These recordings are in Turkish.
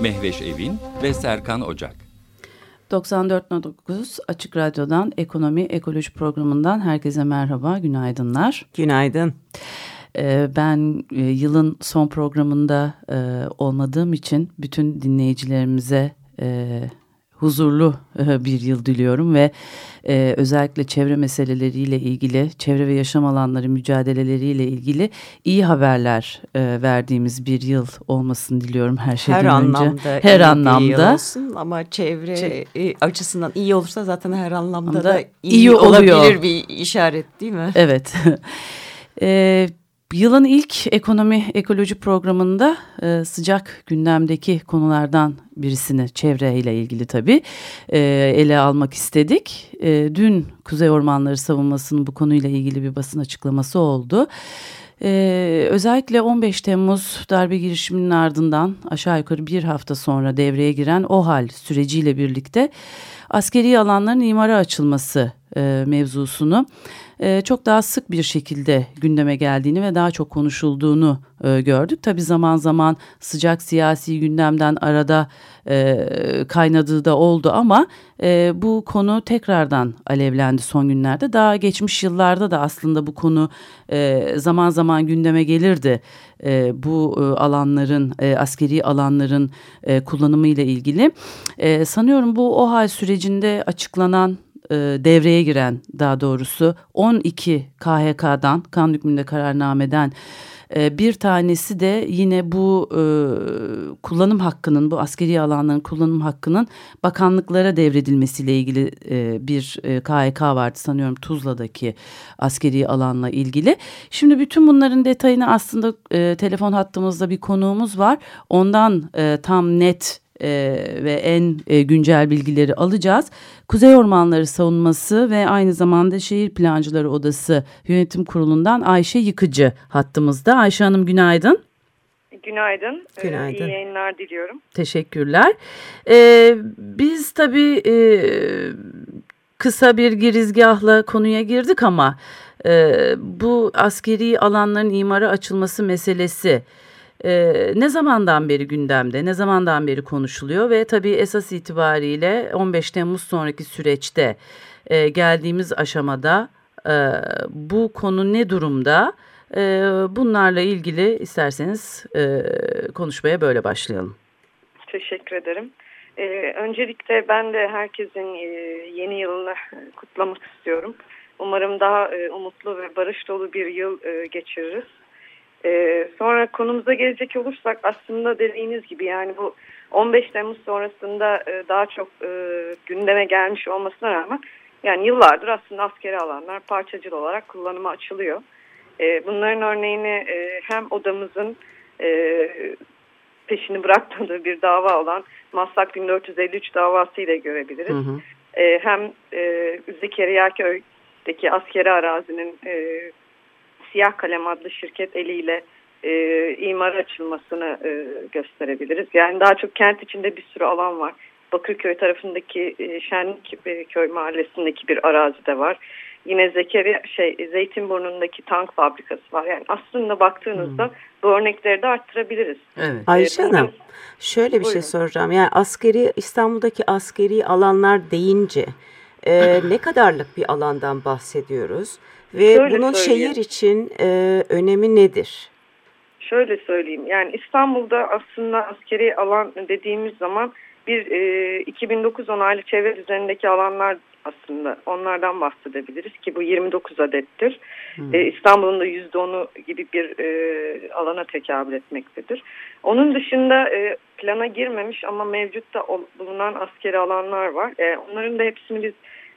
Mehveş Evin ve Serkan Ocak. 94.9 Açık Radyo'dan Ekonomi Ekoloji Programı'ndan herkese merhaba, günaydınlar. Günaydın. Ee, ben e, yılın son programında e, olmadığım için bütün dinleyicilerimize e, huzurlu bir yıl diliyorum ve e, özellikle çevre meseleleriyle ilgili, çevre ve yaşam alanları mücadeleleriyle ilgili iyi haberler e, verdiğimiz bir yıl olmasını diliyorum her şeyden her önce. Anlamda her anlamda. Bir yıl olsun ama çevre Çe açısından iyi olursa zaten her anlamda da iyi, iyi olabilir bir işaret değil mi? Evet. e, Yılın ilk ekonomi ekoloji programında e, sıcak gündemdeki konulardan birisini çevreyle ilgili tabii e, ele almak istedik. E, dün Kuzey Ormanları savunmasının bu konuyla ilgili bir basın açıklaması oldu. Özellikle 15 Temmuz darbe girişiminin ardından aşağı yukarı bir hafta sonra devreye giren OHAL süreciyle birlikte askeri alanların imara açılması mevzusunu e, çok daha sık bir şekilde gündeme geldiğini ve daha çok konuşulduğunu e, gördük. Tabii zaman zaman sıcak siyasi gündemden arada e, kaynadığı da oldu ama e, bu konu tekrardan alevlendi son günlerde. Daha geçmiş yıllarda da aslında bu konu e, zaman zaman gündeme gelirdi. E, bu e, alanların, e, askeri alanların e, kullanımı ile ilgili. E, sanıyorum bu OHAL sürecinde açıklanan e, devreye giren daha doğrusu 12 KHK'dan kanun hükmünde kararnameden e, bir tanesi de yine bu e, kullanım hakkının bu askeri alanların kullanım hakkının bakanlıklara devredilmesiyle ilgili e, bir e, KHK vardı sanıyorum Tuzla'daki askeri alanla ilgili. Şimdi bütün bunların detayını aslında e, telefon hattımızda bir konuğumuz var. Ondan e, tam net e, ve en e, güncel bilgileri alacağız. Kuzey Ormanları Savunması ve aynı zamanda Şehir Plancıları Odası Yönetim Kurulu'ndan Ayşe Yıkıcı hattımızda. Ayşe Hanım günaydın. Günaydın. Ee, günaydın. İyi yayınlar diliyorum. Teşekkürler. Ee, biz tabii e, kısa bir girizgahla konuya girdik ama e, bu askeri alanların imara açılması meselesi e, ne zamandan beri gündemde, ne zamandan beri konuşuluyor ve tabii esas itibariyle 15 Temmuz sonraki süreçte e, geldiğimiz aşamada e, bu konu ne durumda? E, bunlarla ilgili isterseniz e, konuşmaya böyle başlayalım. Teşekkür ederim. Ee, öncelikle ben de herkesin e, yeni yılını kutlamak istiyorum. Umarım daha e, umutlu ve barış dolu bir yıl e, geçiririz. Ee, sonra konumuza gelecek olursak aslında dediğiniz gibi yani bu 15 Temmuz sonrasında e, daha çok e, gündeme gelmiş olmasına rağmen yani yıllardır aslında askeri alanlar parçacıl olarak kullanıma açılıyor. E, bunların örneğini e, hem odamızın e, peşini bırakmadığı bir dava olan Maslak 1453 davası ile görebiliriz. Hı hı. E, hem e, Zekeriya Köy'deki askeri arazinin e, Siyah Kalem adlı şirket eliyle e, imar açılmasını e, gösterebiliriz. Yani daha çok kent içinde bir sürü alan var. Bakırköy tarafındaki e, Şenlikköy mahallesindeki bir arazi de var. Yine Zekeriya şey Zeytinburnu'ndaki tank fabrikası var. Yani aslında baktığınızda hmm. bu örnekleri de arttırabiliriz. Evet. Ayşe Hanım şöyle bir şey Buyurun. şey soracağım. Yani askeri İstanbul'daki askeri alanlar deyince e, ne kadarlık bir alandan bahsediyoruz? Ve Şöyle bunun söyleyeyim. şehir için e, önemi nedir? Şöyle söyleyeyim. Yani İstanbul'da aslında askeri alan dediğimiz zaman bir e, 2009 onaylı çevre düzenindeki alanlar aslında onlardan bahsedebiliriz ki bu 29 adettir. Hmm. E, İstanbul'un da %10'u gibi bir e, alana tekabül etmektedir. Onun dışında e, plana girmemiş ama mevcutta bulunan askeri alanlar var. E, onların da hepsini biz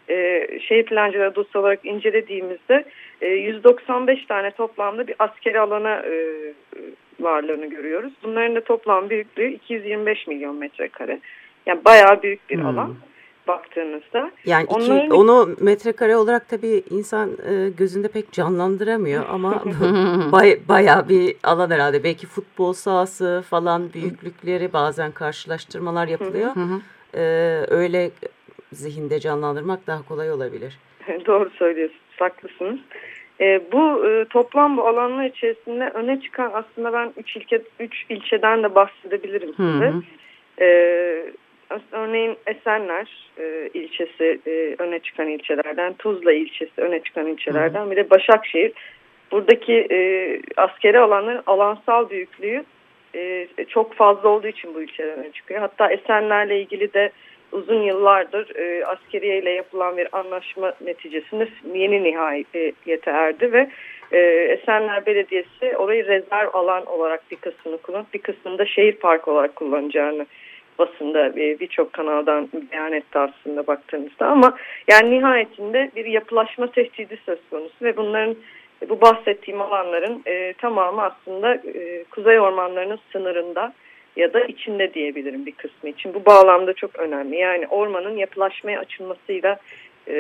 e, şehir plancıları dosya olarak incelediğimizde e, 195 tane toplamda bir askeri alana e, varlığını görüyoruz. Bunların da toplam büyüklüğü 225 milyon metrekare. Yani bayağı büyük bir hmm. alan baktığınızda. Yani iki, Onların... onu metrekare olarak tabii insan e, gözünde pek canlandıramıyor ama bay, bayağı bir alan herhalde. Belki futbol sahası falan büyüklükleri bazen karşılaştırmalar yapılıyor. ee, öyle zihinde canlandırmak daha kolay olabilir. Doğru söylüyorsunuz, haklısınız. E, bu e, toplam bu alanlar içerisinde öne çıkan aslında ben üç, ilke, üç ilçeden de bahsedebilirim size. Hı hı. E, örneğin Esenler e, ilçesi e, öne çıkan ilçelerden, Tuzla ilçesi öne çıkan ilçelerden, hı. bir de Başakşehir. Buradaki e, askeri alanların alansal büyüklüğü e, çok fazla olduğu için bu ilçeler öne çıkıyor. Hatta Esenler'le ilgili de uzun yıllardır e, askeriye ile yapılan bir anlaşma neticesinde yeni nihayete erdi ve e, Esenler Belediyesi orayı rezerv alan olarak bir kısmını kullanıp bir kısmını da şehir parkı olarak kullanacağını basında e, birçok kanaldan beyan etti aslında baktığınızda ama yani nihayetinde bir yapılaşma tehdidi söz konusu ve bunların bu bahsettiğim alanların e, tamamı aslında e, kuzey ormanlarının sınırında ya da içinde diyebilirim bir kısmı için. Bu bağlamda çok önemli. Yani ormanın yapılaşmaya açılmasıyla e,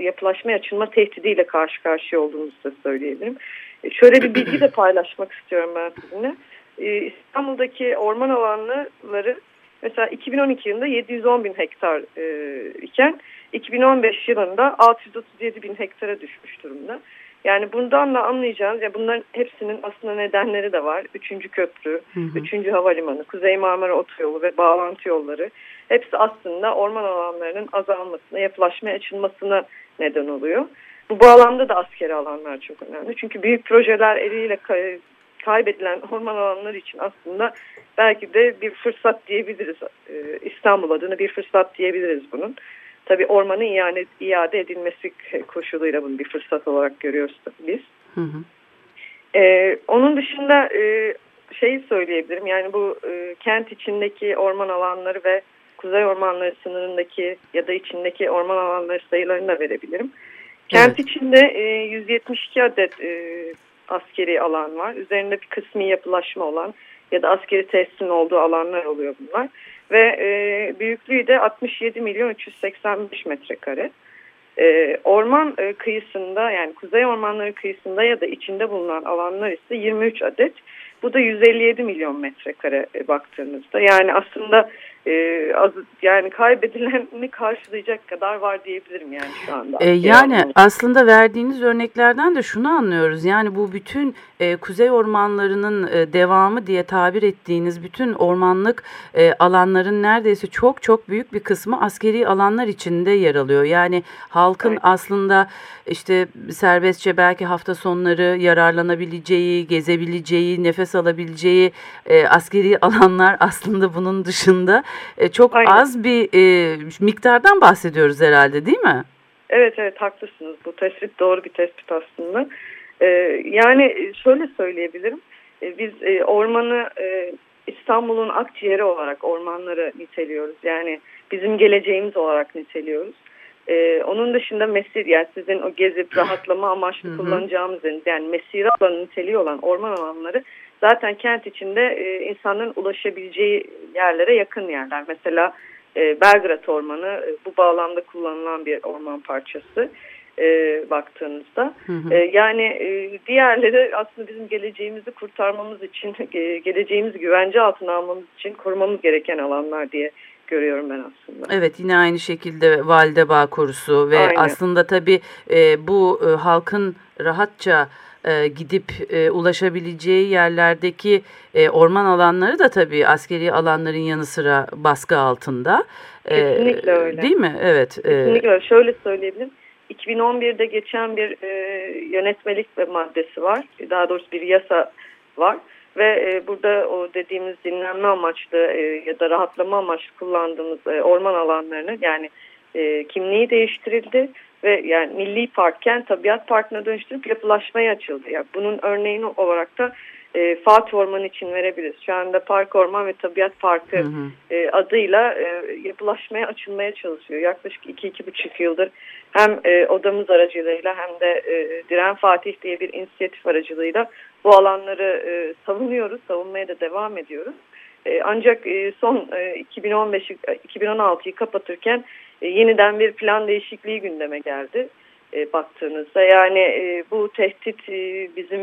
yapılaşmaya açılma tehdidiyle karşı karşıya olduğumuzu da söyleyebilirim. E, şöyle bir bilgi de paylaşmak istiyorum ben sizinle. E, İstanbul'daki orman alanları mesela 2012 yılında 710 bin hektar e, iken 2015 yılında 637 bin hektara düşmüş durumda. Yani bundan da anlayacağınız, ya bunların hepsinin aslında nedenleri de var. Üçüncü köprü, hı hı. üçüncü havalimanı, Kuzey Marmara Otoyolu ve bağlantı yolları. Hepsi aslında orman alanlarının azalmasına, yapılaşmaya açılmasına neden oluyor. Bu bağlamda da askeri alanlar çok önemli. Çünkü büyük projeler eliyle kay kaybedilen orman alanları için aslında belki de bir fırsat diyebiliriz. Ee, İstanbul adına bir fırsat diyebiliriz bunun. Tabi ormanın iade, iade edilmesi koşuluyla bunu bir fırsat olarak görüyoruz biz. Hı hı. Ee, onun dışında e, şeyi söyleyebilirim yani bu e, kent içindeki orman alanları ve kuzey ormanları sınırındaki ya da içindeki orman alanları sayılarını da verebilirim. Kent evet. içinde e, 172 adet e, askeri alan var. Üzerinde bir kısmi yapılaşma olan ya da askeri tesisin olduğu alanlar oluyor bunlar ve e, büyüklüğü de 67 milyon 385 metrekare. E, orman e, kıyısında yani kuzey ormanları kıyısında ya da içinde bulunan alanlar ise 23 adet. Bu da 157 milyon metrekare e, baktığınızda. Yani aslında e, az, yani kaybedileni karşılayacak kadar var diyebilirim yani şu anda. E, yani yani aslında verdiğiniz örneklerden de şunu anlıyoruz. Yani bu bütün e, kuzey ormanlarının e, devamı diye tabir ettiğiniz bütün ormanlık e, alanların neredeyse çok çok büyük bir kısmı askeri alanlar içinde yer alıyor. Yani halkın evet. aslında işte serbestçe belki hafta sonları yararlanabileceği, gezebileceği, nefes alabileceği e, askeri alanlar aslında bunun dışında e, çok Aynen. az bir e, miktardan bahsediyoruz herhalde değil mi? Evet evet haklısınız. Bu tespit doğru bir tespit aslında. E, yani şöyle söyleyebilirim. E, biz e, ormanı e, İstanbul'un akciğeri olarak ormanları niteliyoruz. Yani bizim geleceğimiz olarak niteliyoruz. Ee, onun dışında mesir yani sizin o gezip rahatlama amaçlı kullanacağımız yani mesire alanı niteliği olan orman alanları zaten kent içinde e, insanların ulaşabileceği yerlere yakın yerler. Mesela e, Belgrad Ormanı e, bu bağlamda kullanılan bir orman parçası e, baktığınızda. Hı hı. E, yani e, diğerleri aslında bizim geleceğimizi kurtarmamız için, e, geleceğimizi güvence altına almamız için korumamız gereken alanlar diye görüyorum ben aslında. Evet yine aynı şekilde Valide Bağ Korusu ve Aynen. aslında tabii e, bu e, halkın rahatça e, gidip e, ulaşabileceği yerlerdeki e, orman alanları da tabii askeri alanların yanı sıra baskı altında. E, Kesinlikle öyle. Değil mi? Evet. E, Kesinlikle öyle. Şöyle söyleyebilirim. 2011'de geçen bir e, yönetmelik ve maddesi var. Daha doğrusu bir yasa var. Ve e, burada o dediğimiz dinlenme amaçlı e, ya da rahatlama amaçlı kullandığımız e, orman alanlarını yani e, kimliği değiştirildi ve yani milli parkken tabiat parkına dönüştürüp yapılaşmaya açıldı. Yani bunun örneğini olarak da e, Fatih Orman için verebiliriz. Şu anda Park Orman ve Tabiat Parkı hı hı. E, adıyla e, yapılaşmaya açılmaya çalışıyor. Yaklaşık iki iki buçuk yıldır hem e, odamız aracılığıyla hem de e, Diren Fatih diye bir inisiyatif aracılığıyla bu alanları e, savunuyoruz. Savunmaya da devam ediyoruz. E, ancak e, son e, 2015 2016'yı kapatırken e, yeniden bir plan değişikliği gündeme geldi e, baktığınızda. Yani e, bu tehdit e, bizim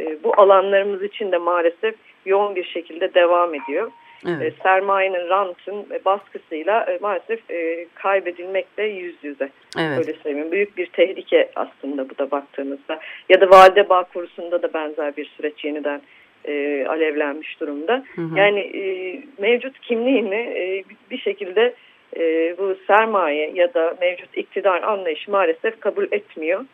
e, bu alanlarımız için de maalesef yoğun bir şekilde devam ediyor. Evet. E, sermayenin rantın baskısıyla e, maalesef e, kaybedilmekle yüz yüze. Evet. Öyle söyleyeyim. Büyük bir tehlike aslında bu da baktığınızda. Ya da valide bağ konusunda da benzer bir süreç yeniden e, alevlenmiş durumda. Hı hı. Yani e, mevcut kimliğini e, bir şekilde e, bu sermaye ya da mevcut iktidar anlayışı maalesef kabul etmiyor.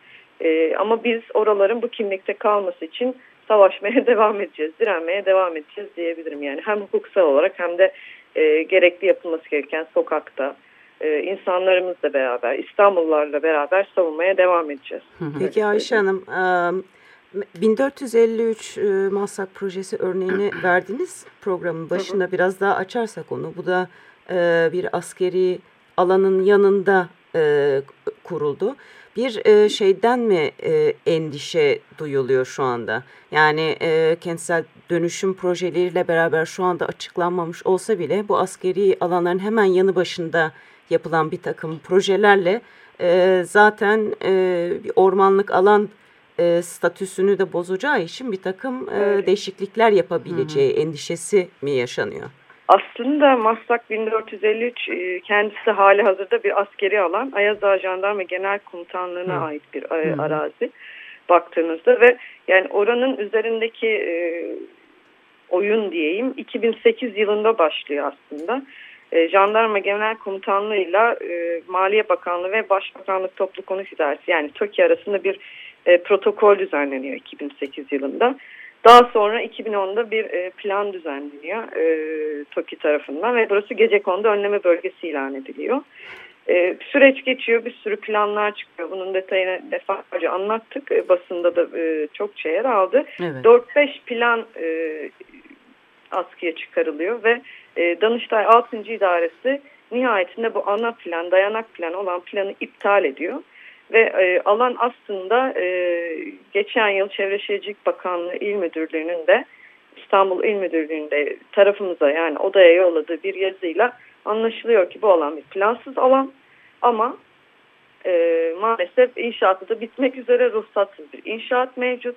E, ama biz oraların bu kimlikte kalması için savaşmaya devam edeceğiz, direnmeye devam edeceğiz diyebilirim. Yani hem hukuksal olarak hem de e, gerekli yapılması gereken sokakta e, insanlarımızla beraber, İstanbullularla beraber savunmaya devam edeceğiz. Peki Ayşe Hanım, 1453 Maslak projesi örneğini verdiniz programın başında. Biraz daha açarsak onu. Bu da bir askeri alanın yanında kuruldu bir e, şeyden mi e, endişe duyuluyor şu anda? Yani e, kentsel dönüşüm projeleriyle beraber şu anda açıklanmamış olsa bile bu askeri alanların hemen yanı başında yapılan bir takım projelerle e, zaten e, bir ormanlık alan e, statüsünü de bozacağı için bir takım e, değişiklikler yapabileceği Hı -hı. endişesi mi yaşanıyor? Aslında Maslak 1453 e, kendisi hali hazırda bir askeri alan. Ayazdağ Jandarma Genel Komutanlığı'na Hı. ait bir e, Hı. arazi baktığınızda ve yani oranın üzerindeki e, oyun diyeyim 2008 yılında başlıyor aslında. E, Jandarma Genel Komutanlığı'yla e, Maliye Bakanlığı ve Başbakanlık Toplu Konut İdaresi yani TOKİ arasında bir e, protokol düzenleniyor 2008 yılında. Daha sonra 2010'da bir e, plan düzenleniyor e, TOKİ tarafından ve burası gece konuda önleme bölgesi ilan ediliyor. E, süreç geçiyor, bir sürü planlar çıkıyor. Bunun detayını defalarca anlattık. E, basında da e, çokça yer aldı. Evet. 4-5 plan e, askıya çıkarılıyor ve e, Danıştay 6. İdaresi nihayetinde bu ana plan, dayanak plan olan planı iptal ediyor. Ve e, alan aslında e, geçen yıl Çevre Şehircilik Bakanlığı İl Müdürlüğü'nün de İstanbul İl Müdürlüğü'nde tarafımıza yani odaya yolladığı bir yazıyla anlaşılıyor ki bu alan bir plansız alan ama e, maalesef inşaatı da bitmek üzere ruhsatsız bir inşaat mevcut.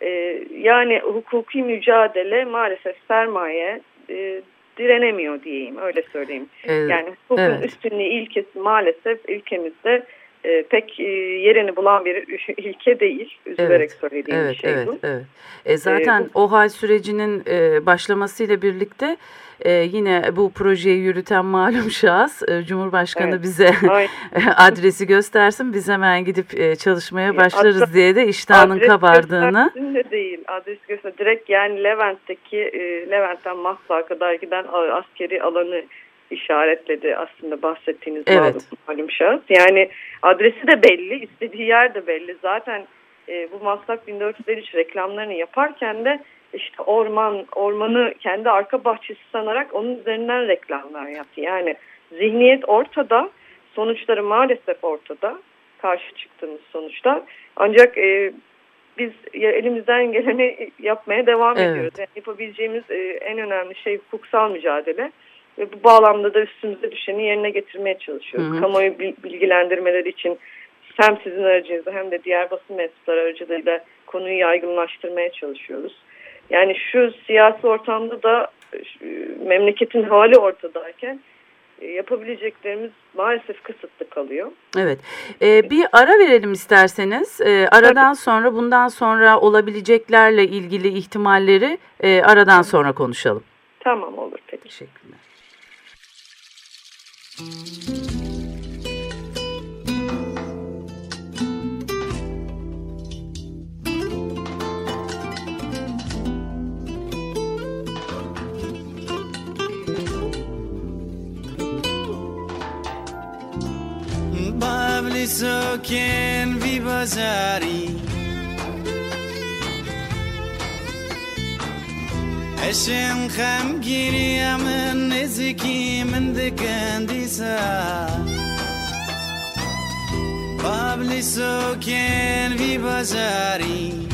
E, yani hukuki mücadele maalesef sermaye e, direnemiyor diyeyim öyle söyleyeyim. Evet, yani hukukun evet. üstünlüğü ilkesi maalesef ülkemizde e, pek e, yerini bulan bir ilke değil. Üzülerek evet, söylediğim evet, bir şey evet, bu. Evet. E, zaten e, bu, OHAL sürecinin e, başlamasıyla birlikte e, yine bu projeyi yürüten malum şahıs e, Cumhurbaşkanı evet, bize adresi göstersin. Biz hemen gidip e, çalışmaya başlarız Adres, diye de iştahının kabardığını. de değil. Adres göster. Direkt yani Levent'teki e, Levent'ten Maslak'a kadar giden askeri alanı işaretledi aslında bahsettiğiniz evet. malum şahıs. Yani adresi de belli, istediği yer de belli. Zaten e, bu Maslak 1453 reklamlarını yaparken de işte orman, ormanı kendi arka bahçesi sanarak onun üzerinden reklamlar yaptı. Yani zihniyet ortada, sonuçları maalesef ortada. Karşı çıktığımız sonuçlar. Ancak e, biz elimizden geleni yapmaya devam evet. ediyoruz. Yani yapabileceğimiz e, en önemli şey hukuksal mücadele. Ve bu bağlamda da üstümüze düşeni yerine getirmeye çalışıyoruz. Hı hı. Kamuoyu bilgilendirmeleri için hem sizin aracınızda hem de diğer basın mensupları aracılığıyla konuyu yaygınlaştırmaya çalışıyoruz. Yani şu siyasi ortamda da memleketin hali ortadayken e, yapabileceklerimiz maalesef kısıtlı kalıyor. Evet. Ee, bir ara verelim isterseniz. Ee, aradan Tabii. sonra bundan sonra olabileceklerle ilgili ihtimalleri e, aradan sonra konuşalım. Tamam olur peki. Teşekkürler. Bavli soken vi bazari اشن خمگیری من نزیکی من دکندی سا قبل سوکن وی بازاری.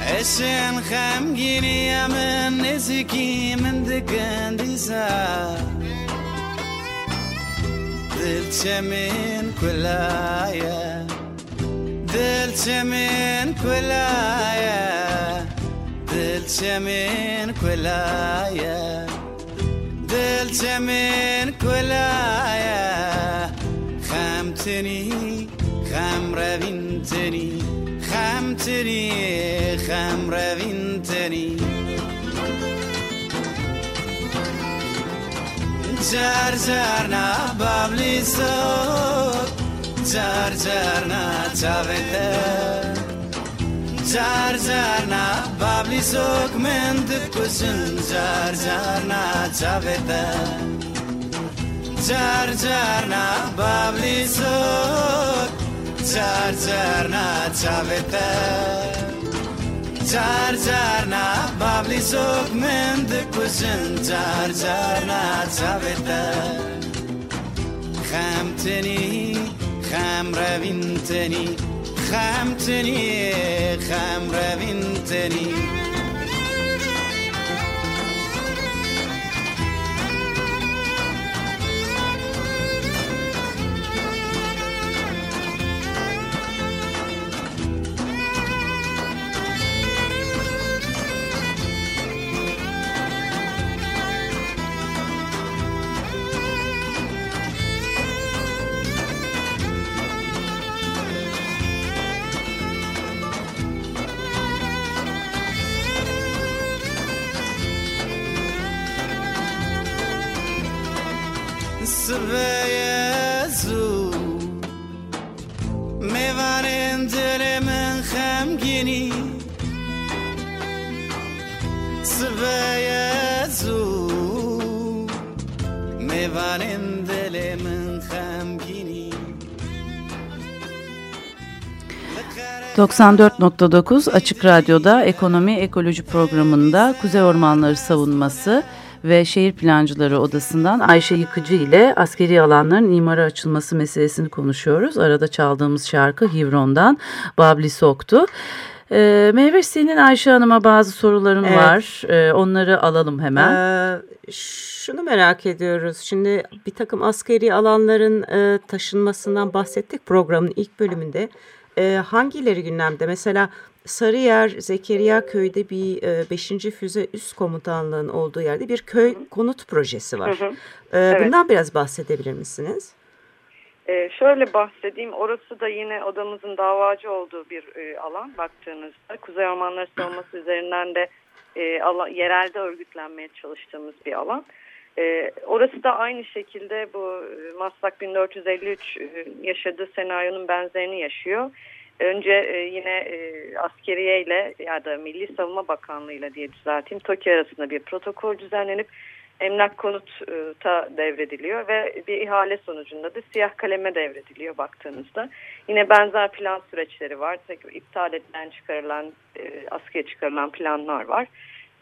اشن خمگیری من نزیکی من دکندی سا دلچه من کلایه. دلچه من کلایا دلچه من کلایا دلچه من کلایا خمتنی خم روینتنی خمتنی خم روینتنی zar zar na çavete Zar zar na babli sok mend kusun zar zar na çavete Zar zar na babli sok zar zar na çavete Zar zar na babli sok mend kusun zar zar na çavete Khamteni خم روین تنی خم تنی خم روین تنی. 94.9 Açık Radyo'da Ekonomi Ekoloji programında Kuzey Ormanları Savunması ve Şehir Plancıları Odası'ndan Ayşe Yıkıcı ile askeri alanların imara açılması meselesini konuşuyoruz. Arada çaldığımız şarkı Hivron'dan Babli Soktu. Ee, Meyve senin Ayşe Hanım'a bazı soruların Evet. var. Ee, onları alalım hemen. Ee, şunu merak ediyoruz. Şimdi bir takım askeri alanların e, taşınmasından bahsettik programın ilk bölümünde. E, hangileri gündemde? Mesela Sarıyer, Zekeriya köyde bir 5. Füze Üst Komutanlığı'nın olduğu yerde bir köy konut projesi var. Hı hı. Ee, Evet. Bundan biraz bahsedebilir misiniz? Ee, şöyle bahsedeyim, orası da yine odamızın davacı olduğu bir e, alan baktığınızda. Kuzey Ormanları Savunması üzerinden de e, ala- yerelde örgütlenmeye çalıştığımız bir alan. E, orası da aynı şekilde bu e, Maslak 1453 e, yaşadığı senaryonun benzerini yaşıyor. Önce e, yine e, askeriye ile ya da Milli Savunma Bakanlığı ile diye düzelteyim. TOKİ arasında bir protokol düzenlenip emlak konuta devrediliyor ve bir ihale sonucunda da siyah kaleme devrediliyor baktığınızda. Yine benzer plan süreçleri var. Tekrar iptal edilen çıkarılan, e, askıya çıkarılan planlar var.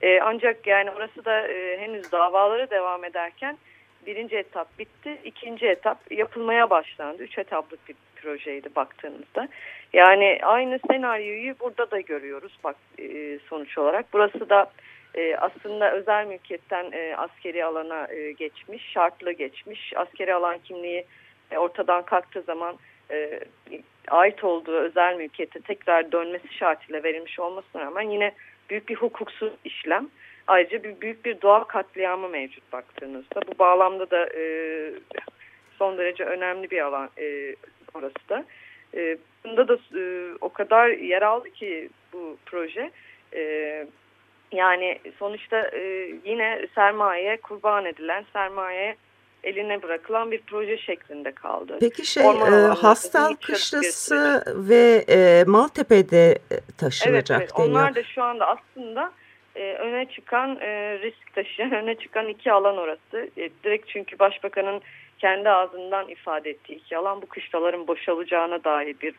E, ancak yani orası da e, henüz davaları devam ederken birinci etap bitti. ikinci etap yapılmaya başlandı. Üç etaplık bir projeydi baktığınızda. Yani aynı senaryoyu burada da görüyoruz bak e, sonuç olarak. Burası da e, aslında özel mülkiyetten e, askeri alana e, geçmiş, şartlı geçmiş. Askeri alan kimliği e, ortadan kalktığı zaman e, ait olduğu özel mülkiyete tekrar dönmesi şartıyla verilmiş olmasına rağmen yine büyük bir hukuksuz işlem. Ayrıca bir büyük bir doğa katliamı mevcut baktığınızda. Bu bağlamda da e, son derece önemli bir alan e, orası da. E, bunda da e, o kadar yer aldı ki bu proje. E, yani sonuçta e, yine sermaye kurban edilen, sermaye eline bırakılan bir proje şeklinde kaldı. Peki şey Orman e, Hastal Kışlası ve e, Maltepe'de e, Evet, taşınacak evet. deniyor. Onlar da şu anda aslında e, öne çıkan e, risk taşıyan, öne çıkan iki alan orası. E, direkt çünkü başbakanın kendi ağzından ifade ettiği iki alan bu kışlaların boşalacağına dair bir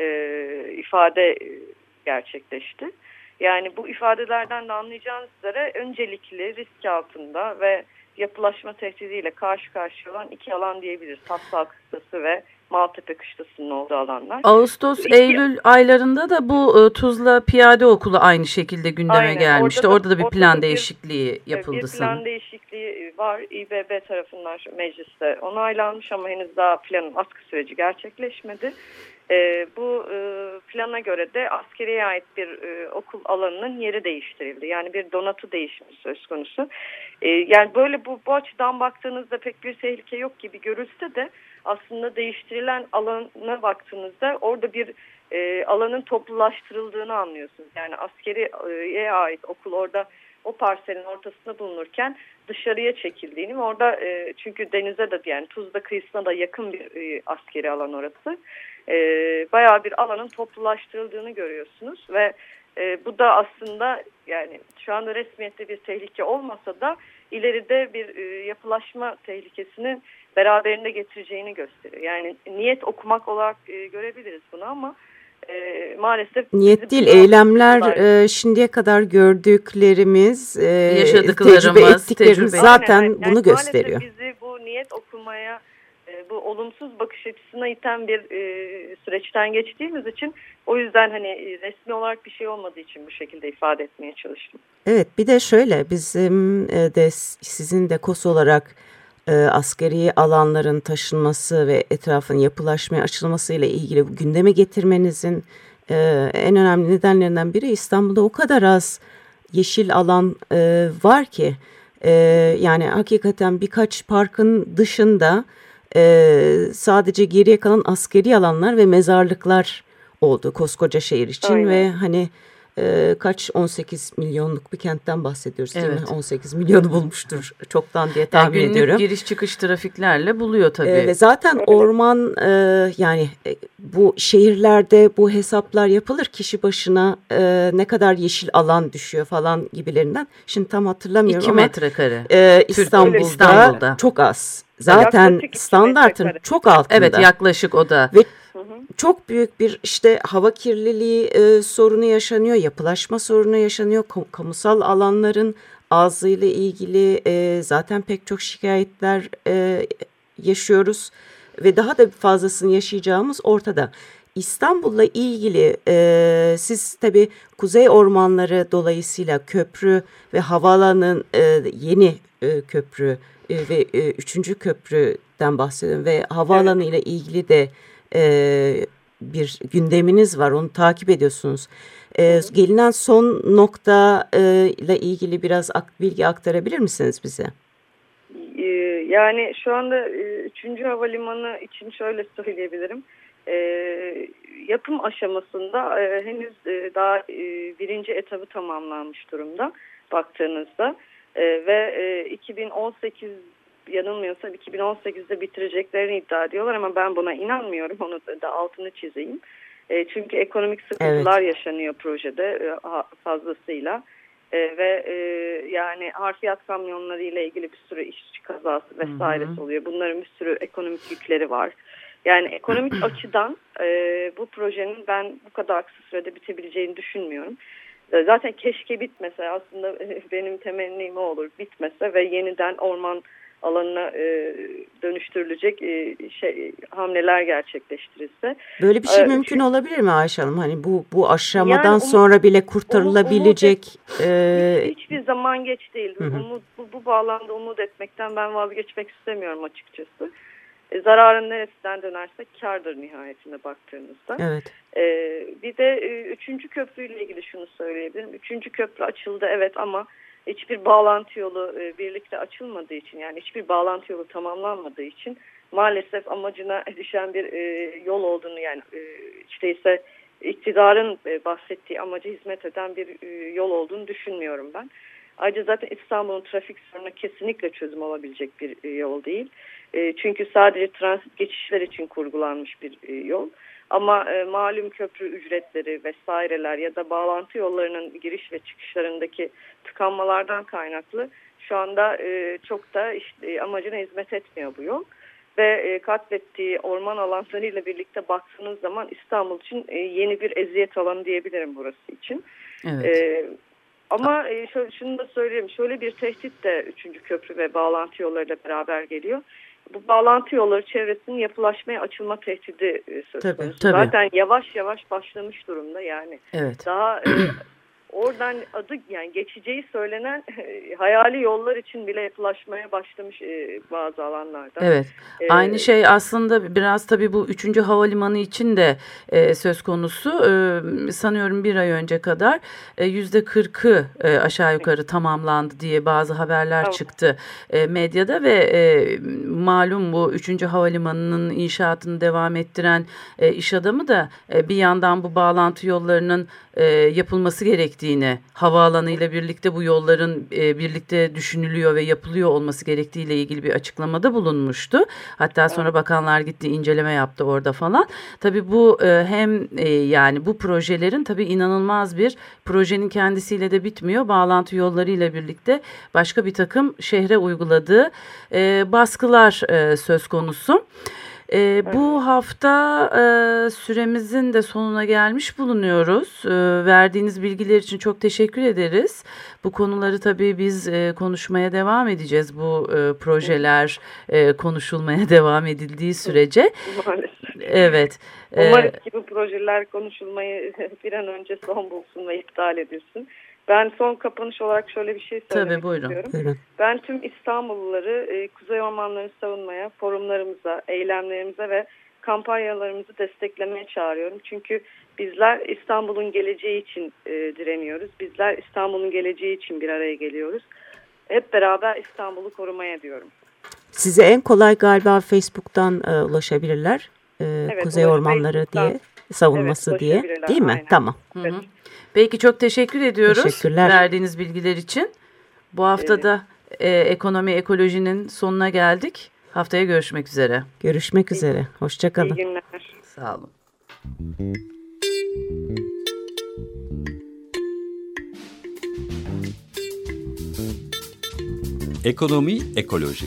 e, ifade e, gerçekleşti. Yani bu ifadelerden de anlayacağınız üzere öncelikli risk altında ve yapılaşma tehdidiyle karşı karşıya olan iki alan diyebiliriz. Hassal kıstası ve Maltepe Kışlası'nın olduğu alanlar. Ağustos, İki, Eylül aylarında da bu e, Tuzla Piyade Okulu aynı şekilde gündeme aynen, gelmişti. Orada da, orada da bir plan değişikliği yapıldı bir sanırım. Bir plan değişikliği var. İBB tarafından mecliste onaylanmış ama henüz daha planın askı süreci gerçekleşmedi. E, bu e, plana göre de askeriye ait bir e, okul alanının yeri değiştirildi. Yani bir donatı değişimi söz konusu. E, yani böyle bu, bu açıdan baktığınızda pek bir tehlike yok gibi görülse de aslında değiştirilen alana baktığınızda orada bir e, alanın toplulaştırıldığını anlıyorsunuz. Yani askeriye ait okul orada o parselin ortasında bulunurken dışarıya çekildiğini ve orada e, çünkü denize de yani Tuzla kıyısına da yakın bir e, askeri alan orası. E, bayağı bir alanın toplulaştırıldığını görüyorsunuz ve e, bu da aslında yani şu anda resmiyette bir tehlike olmasa da ileride bir e, yapılaşma tehlikesini beraberinde getireceğini gösteriyor. Yani niyet okumak olarak e, görebiliriz bunu ama e, maalesef niyet değil eylemler e, şimdiye kadar gördüklerimiz e, yaşadıklarımız tecrübe ettiklerimiz tecrübe. zaten Aynen, yani bunu gösteriyor. bizi bu niyet okumaya e, bu olumsuz bakış açısına iten bir e, süreçten geçtiğimiz için o yüzden hani e, resmi olarak bir şey olmadığı için bu şekilde ifade etmeye çalıştım. Evet bir de şöyle bizim e, de sizin de KOS olarak e, askeri alanların taşınması ve etrafın yapılaşmaya açılmasıyla ilgili gündeme getirmenizin e, en önemli nedenlerinden biri İstanbul'da o kadar az yeşil alan e, var ki e, yani hakikaten birkaç parkın dışında e, sadece geriye kalan askeri alanlar ve mezarlıklar oldu koskoca şehir için Aynen. ve hani e, kaç 18 milyonluk bir kentten bahsediyoruz evet. değil mi? 18 milyonu bulmuştur çoktan diye tahmin yani ediyorum. giriş çıkış trafiklerle buluyor tabii. E, ve zaten orman e, yani e, bu şehirlerde bu hesaplar yapılır kişi başına e, ne kadar yeşil alan düşüyor falan gibilerinden. Şimdi tam hatırlamıyorum 2 ama. metrekare. E, İstanbul'da, İstanbul'da çok az. Zaten standartın çok altında. Evet yaklaşık o da. Ve çok büyük bir işte hava kirliliği e, sorunu yaşanıyor, yapılaşma sorunu yaşanıyor. Kamusal alanların azlığıyla ilgili e, zaten pek çok şikayetler e, yaşıyoruz ve daha da fazlasını yaşayacağımız ortada. İstanbul'la ilgili e, siz tabi kuzey ormanları dolayısıyla köprü ve havaalanın e, yeni e, köprü e, ve e, üçüncü köprüden bahsediyorum ve havaalanı ile ilgili de e, bir gündeminiz var. Onu takip ediyorsunuz. E, gelinen son nokta e, ile ilgili biraz ak, bilgi aktarabilir misiniz bize? E, yani şu anda e, 3. Havalimanı için şöyle söyleyebilirim. E, yapım aşamasında e, henüz e, daha e, birinci etabı tamamlanmış durumda baktığınızda. E, ve e, 2018 yanılmıyorsam 2018'de bitireceklerini iddia ediyorlar ama ben buna inanmıyorum. Onu da altını çizeyim. E, çünkü ekonomik sıkıntılar evet. yaşanıyor projede e, fazlasıyla. E, ve e, yani harfiyat kamyonları ile ilgili bir sürü işçi kazası vesairesi Hı -hı. oluyor. Bunların bir sürü ekonomik yükleri var. Yani ekonomik açıdan e, bu projenin ben bu kadar kısa sürede bitebileceğini düşünmüyorum. E, zaten keşke bitmese aslında benim temennim o olur bitmese ve yeniden orman alanına e, dönüştürülecek e, şey hamleler gerçekleştirilse. Böyle bir şey ee, mümkün şu, olabilir mi Ayşe Hanım? Hani bu bu aşamadan yani umut, sonra bile kurtarılabilecek umut, e... hiç, hiçbir zaman geç değil. Hı hı. Umut, bu, bu bağlamda umut etmekten ben vazgeçmek istemiyorum açıkçası. E, zararın neresinden dönerse kardır nihayetinde baktığınızda. Evet. E, bir de e, üçüncü köprüyle ilgili şunu söyleyebilirim. Üçüncü köprü açıldı evet ama hiçbir bağlantı yolu e, birlikte açılmadığı için yani hiçbir bağlantı yolu tamamlanmadığı için maalesef amacına düşen bir e, yol olduğunu yani e, işte ise iktidarın e, bahsettiği amaca hizmet eden bir e, yol olduğunu düşünmüyorum ben. Ayrıca zaten İstanbul'un trafik sorunu kesinlikle çözüm olabilecek bir e, yol değil. E, çünkü sadece transit geçişler için kurgulanmış bir e, yol. Ama e, malum köprü ücretleri vesaireler ya da bağlantı yollarının giriş ve çıkışlarındaki tıkanmalardan kaynaklı şu anda e, çok da işte amacına hizmet etmiyor bu yol. Ve e, katlettiği orman alanlarıyla birlikte baktığınız zaman İstanbul için e, yeni bir eziyet alanı diyebilirim burası için. Evet. E, ama e, şöyle, şunu da söyleyeyim. Şöyle bir tehdit de 3. köprü ve bağlantı yollarıyla beraber geliyor. bu bağlantı yolları çevresinin yapılaşmaya açılma tehdidi e, söz tabii, konusu. Tabii. Zaten yavaş yavaş başlamış durumda yani. Evet. Daha e, oradan adı yani geçeceği söylenen e, hayali yollar için bile yapılaşmaya başlamış e, bazı alanlarda. Evet. Ee, Aynı şey aslında biraz tabii bu 3. havalimanı için de e, söz konusu. E, sanıyorum bir ay önce kadar e, yüzde 40'ı e, aşağı yukarı tamamlandı diye bazı haberler Evet. çıktı e, medyada ve e, malum bu 3. havalimanının inşaatını devam ettiren e, iş adamı da e, bir yandan bu bağlantı yollarının e, yapılması gerektiğini, havaalanı ile birlikte bu yolların e, birlikte düşünülüyor ve yapılıyor olması gerektiğiyle ilgili bir açıklamada bulunmuştu. Hatta sonra bakanlar gitti inceleme yaptı orada falan. Tabii bu e, hem e, yani bu projelerin tabii inanılmaz bir projenin kendisiyle de bitmiyor. Bağlantı yollarıyla birlikte başka bir takım şehre uyguladığı e, baskılar e, söz konusu. E, bu hafta e, süremizin de sonuna gelmiş bulunuyoruz. E, verdiğiniz bilgiler için çok teşekkür ederiz. Bu konuları tabii biz e, konuşmaya devam edeceğiz. Bu e, projeler e, konuşulmaya devam edildiği sürece. Maalesef. Evet. e, Umarız ki bu projeler konuşulmayı bir an önce son bulsun ve iptal edilsin. Ben son kapanış olarak şöyle bir şey söylemek Tabii, buyurun. istiyorum. Buyurun. Ben tüm İstanbulluları e, Kuzey Ormanları savunmaya, forumlarımıza, eylemlerimize ve kampanyalarımızı desteklemeye çağırıyorum. Çünkü bizler İstanbul'un geleceği için e, direniyoruz. Bizler İstanbul'un geleceği için bir araya geliyoruz. Hep beraber İstanbul'u korumaya diyorum. Size en kolay galiba Facebook'tan e, ulaşabilirler. E, Evet, Kuzey Ormanları diye savunması evet, diye. Değil mi? aynen. Tamam. Hı hı. Peki çok teşekkür ediyoruz Teşekkürler. verdiğiniz bilgiler için. Bu hafta da e, ekonomi ekolojinin sonuna geldik. Haftaya görüşmek üzere. Görüşmek üzere. İyi Hoşçakalın. günler. Sağ olun. Ekonomi ekoloji.